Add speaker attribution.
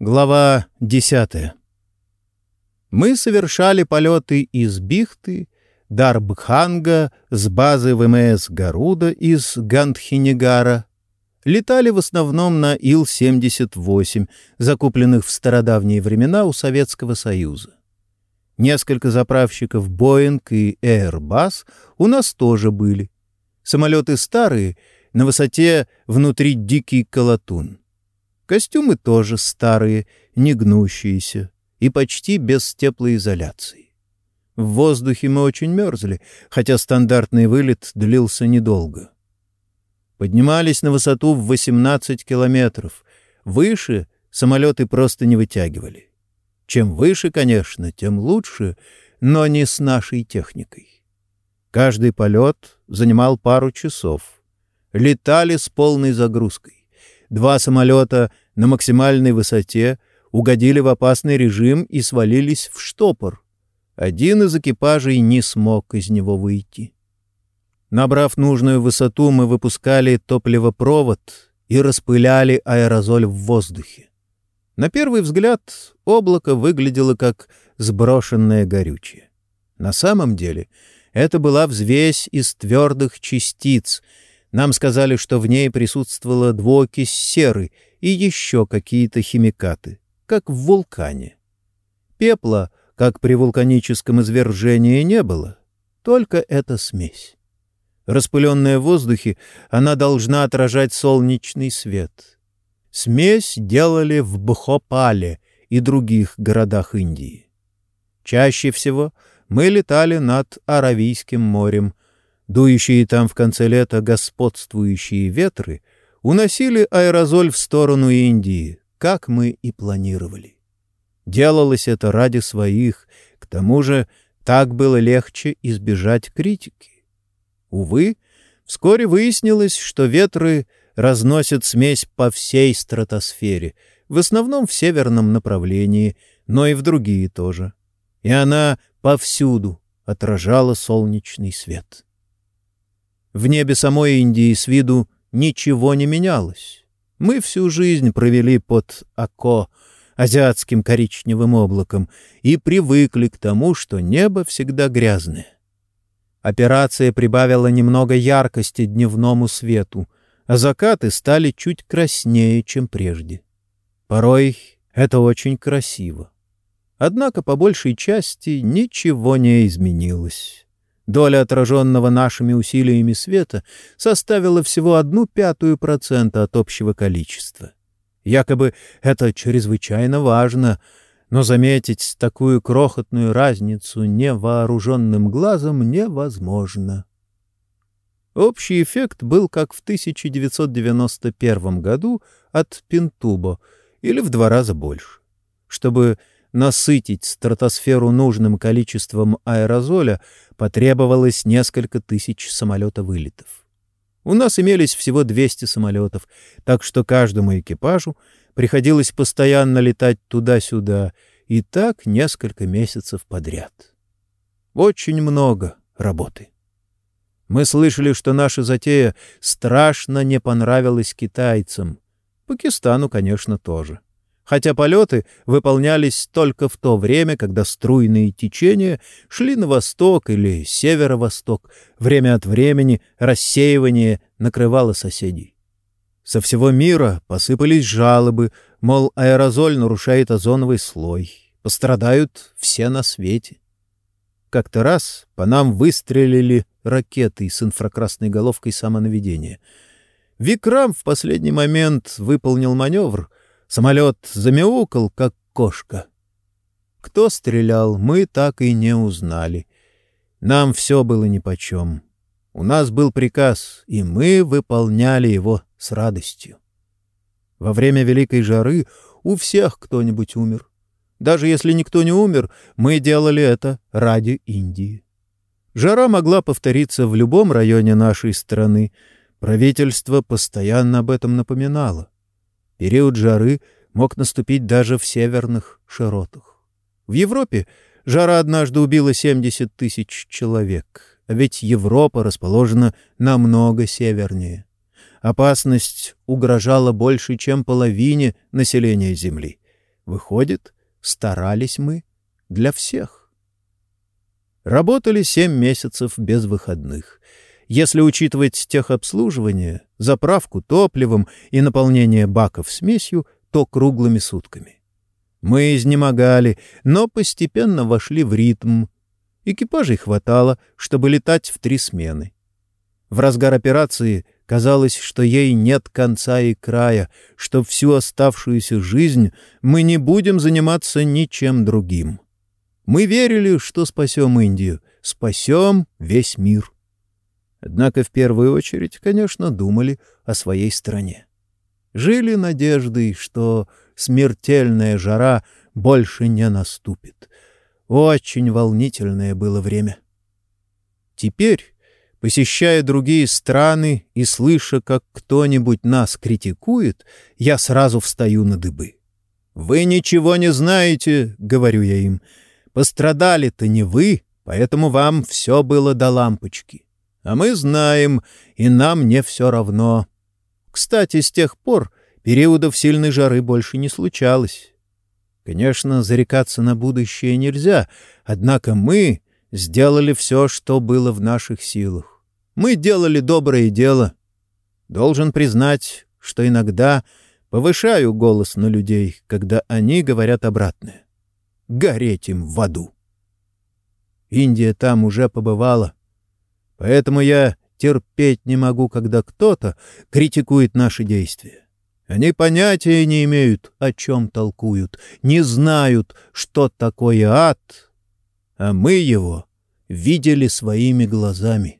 Speaker 1: Глава 10. Мы совершали полеты из Бихты, Дарбханга, с базы ВМС Гаруда из Гандхинигара. Летали в основном на Ил-78, закупленных в стародавние времена у Советского Союза. Несколько заправщиков Боинг и Airbus у нас тоже были. Самолеты старые, на высоте внутри дикий колотун. Костюмы тоже старые, не гнущиеся и почти без теплоизоляции. В воздухе мы очень мерзли, хотя стандартный вылет длился недолго. Поднимались на высоту в 18 километров. Выше самолеты просто не вытягивали. Чем выше, конечно, тем лучше, но не с нашей техникой. Каждый полет занимал пару часов. Летали с полной загрузкой. Два самолета на максимальной высоте угодили в опасный режим и свалились в штопор. Один из экипажей не смог из него выйти. Набрав нужную высоту, мы выпускали топливопровод и распыляли аэрозоль в воздухе. На первый взгляд облако выглядело как сброшенное горючее. На самом деле это была взвесь из твердых частиц — нам сказали, что в ней присутствовала двуокись серы и еще какие-то химикаты, как в вулкане. Пепла, как при вулканическом извержении, не было, только эта смесь. Распыленная в воздухе, она должна отражать солнечный свет. Смесь делали в Бхопале и других городах Индии. Чаще всего мы летали над Аравийским морем, Дующие там в конце лета господствующие ветры уносили аэрозоль в сторону Индии, как мы и планировали. Делалось это ради своих, к тому же так было легче избежать критики. Увы, вскоре выяснилось, что ветры разносят смесь по всей стратосфере, в основном в северном направлении, но и в другие тоже. И она повсюду отражала солнечный свет. В небе самой Индии с виду ничего не менялось. Мы всю жизнь провели под Ако, азиатским коричневым облаком, и привыкли к тому, что небо всегда грязное. Операция прибавила немного яркости дневному свету, а закаты стали чуть краснее, чем прежде. Порой это очень красиво. Однако по большей части ничего не изменилось. Доля отраженного нашими усилиями света составила всего одну пятую процента от общего количества. Якобы это чрезвычайно важно, но заметить такую крохотную разницу невооруженным глазом невозможно. Общий эффект был как в 1991 году от Пинтубо, или в два раза больше. Чтобы насытить стратосферу нужным количеством аэрозоля потребовалось несколько тысяч самолета-вылетов. У нас имелись всего 200 самолетов, так что каждому экипажу приходилось постоянно летать туда-сюда, и так несколько месяцев подряд. Очень много работы. Мы слышали, что наша затея страшно не понравилась китайцам. Пакистану, конечно, тоже хотя полеты выполнялись только в то время, когда струйные течения шли на восток или северо-восток, время от времени рассеивание накрывало соседей. Со всего мира посыпались жалобы, мол, аэрозоль нарушает озоновый слой, пострадают все на свете. Как-то раз по нам выстрелили ракеты с инфракрасной головкой самонаведения. Викрам в последний момент выполнил маневр — Самолет замяукал, как кошка. Кто стрелял, мы так и не узнали. Нам все было нипочем. У нас был приказ, и мы выполняли его с радостью. Во время Великой жары у всех кто-нибудь умер. Даже если никто не умер, мы делали это ради Индии. Жара могла повториться в любом районе нашей страны. Правительство постоянно об этом напоминало. Период жары мог наступить даже в северных широтах. В Европе жара однажды убила 70 тысяч человек, а ведь Европа расположена намного севернее. Опасность угрожала больше, чем половине населения Земли. Выходит, старались мы для всех. Работали семь месяцев без выходных. Если учитывать техобслуживание, заправку топливом и наполнение баков смесью, то круглыми сутками. Мы изнемогали, но постепенно вошли в ритм. Экипажей хватало, чтобы летать в три смены. В разгар операции казалось, что ей нет конца и края, что всю оставшуюся жизнь мы не будем заниматься ничем другим. Мы верили, что спасем Индию, спасем весь мир. Однако в первую очередь, конечно, думали о своей стране. Жили надеждой, что смертельная жара больше не наступит. Очень волнительное было время. Теперь, посещая другие страны и слыша, как кто-нибудь нас критикует, я сразу встаю на дыбы. «Вы ничего не знаете», — говорю я им. «Пострадали-то не вы, поэтому вам все было до лампочки. А мы знаем, и нам не все равно. Кстати, с тех пор периодов сильной жары больше не случалось. Конечно, зарекаться на будущее нельзя, однако мы сделали все, что было в наших силах. Мы делали доброе дело. Должен признать, что иногда повышаю голос на людей, когда они говорят обратное. Гореть им в аду. Индия там уже побывала. Поэтому я терпеть не могу, когда кто-то критикует наши действия. Они понятия не имеют, о чем толкуют, не знают, что такое ад, а мы его видели своими глазами.